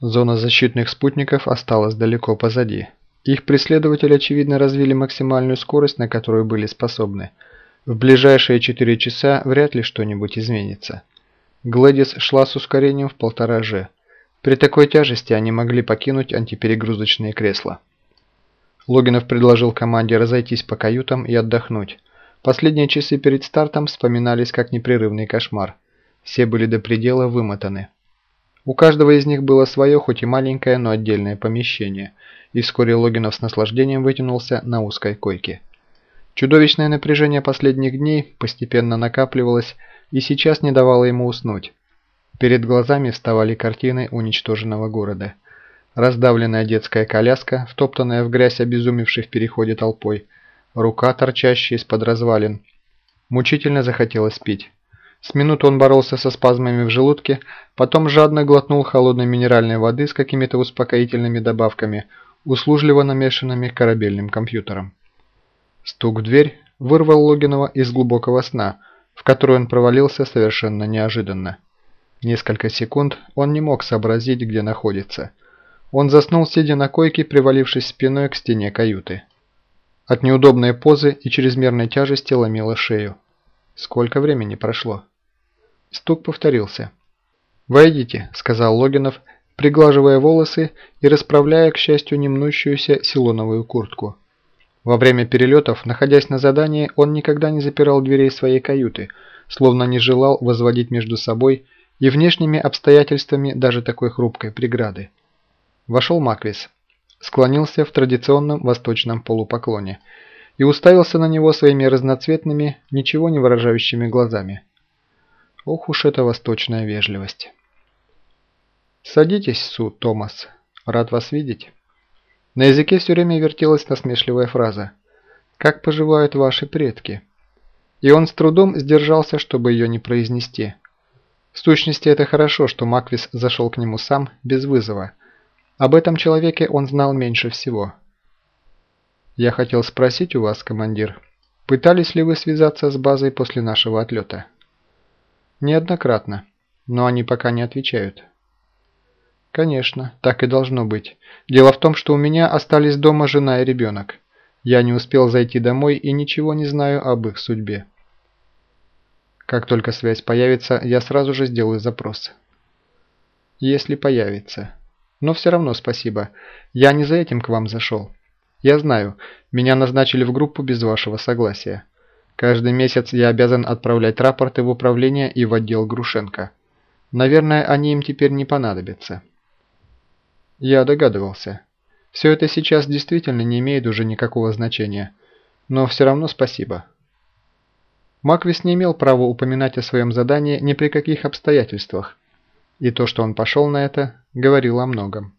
Зона защитных спутников осталась далеко позади. Их преследователи, очевидно, развили максимальную скорость, на которую были способны. В ближайшие 4 часа вряд ли что-нибудь изменится. Глэдис шла с ускорением в полтора же. При такой тяжести они могли покинуть антиперегрузочные кресла. Логинов предложил команде разойтись по каютам и отдохнуть. Последние часы перед стартом вспоминались как непрерывный кошмар. Все были до предела вымотаны. У каждого из них было свое, хоть и маленькое, но отдельное помещение, и вскоре Логинов с наслаждением вытянулся на узкой койке. Чудовищное напряжение последних дней постепенно накапливалось и сейчас не давало ему уснуть. Перед глазами вставали картины уничтоженного города. Раздавленная детская коляска, втоптанная в грязь обезумевшей в переходе толпой, рука, торчащая из-под развалин. Мучительно захотелось пить. С минуту он боролся со спазмами в желудке, потом жадно глотнул холодной минеральной воды с какими-то успокоительными добавками, услужливо намешанными корабельным компьютером. Стук в дверь вырвал Логинова из глубокого сна, в который он провалился совершенно неожиданно. Несколько секунд он не мог сообразить, где находится. Он заснул, сидя на койке, привалившись спиной к стене каюты. От неудобной позы и чрезмерной тяжести ломило шею. Сколько времени прошло? Стук повторился. «Войдите», – сказал Логинов, приглаживая волосы и расправляя, к счастью, немнущуюся силоновую куртку. Во время перелетов, находясь на задании, он никогда не запирал дверей своей каюты, словно не желал возводить между собой и внешними обстоятельствами даже такой хрупкой преграды. Вошел Маквис, склонился в традиционном восточном полупоклоне – и уставился на него своими разноцветными, ничего не выражающими глазами. Ох уж эта восточная вежливость. «Садитесь, Су, Томас. Рад вас видеть». На языке все время вертелась насмешливая фраза «Как поживают ваши предки?» И он с трудом сдержался, чтобы ее не произнести. В сущности, это хорошо, что Маквис зашел к нему сам, без вызова. Об этом человеке он знал меньше всего. Я хотел спросить у вас, командир, пытались ли вы связаться с базой после нашего отлета? Неоднократно, но они пока не отвечают. Конечно, так и должно быть. Дело в том, что у меня остались дома жена и ребенок. Я не успел зайти домой и ничего не знаю об их судьбе. Как только связь появится, я сразу же сделаю запрос. Если появится. Но все равно спасибо. Я не за этим к вам зашел. Я знаю, меня назначили в группу без вашего согласия. Каждый месяц я обязан отправлять рапорты в управление и в отдел Грушенко. Наверное, они им теперь не понадобятся. Я догадывался. Все это сейчас действительно не имеет уже никакого значения. Но все равно спасибо. Маквис не имел права упоминать о своем задании ни при каких обстоятельствах. И то, что он пошел на это, говорил о многом.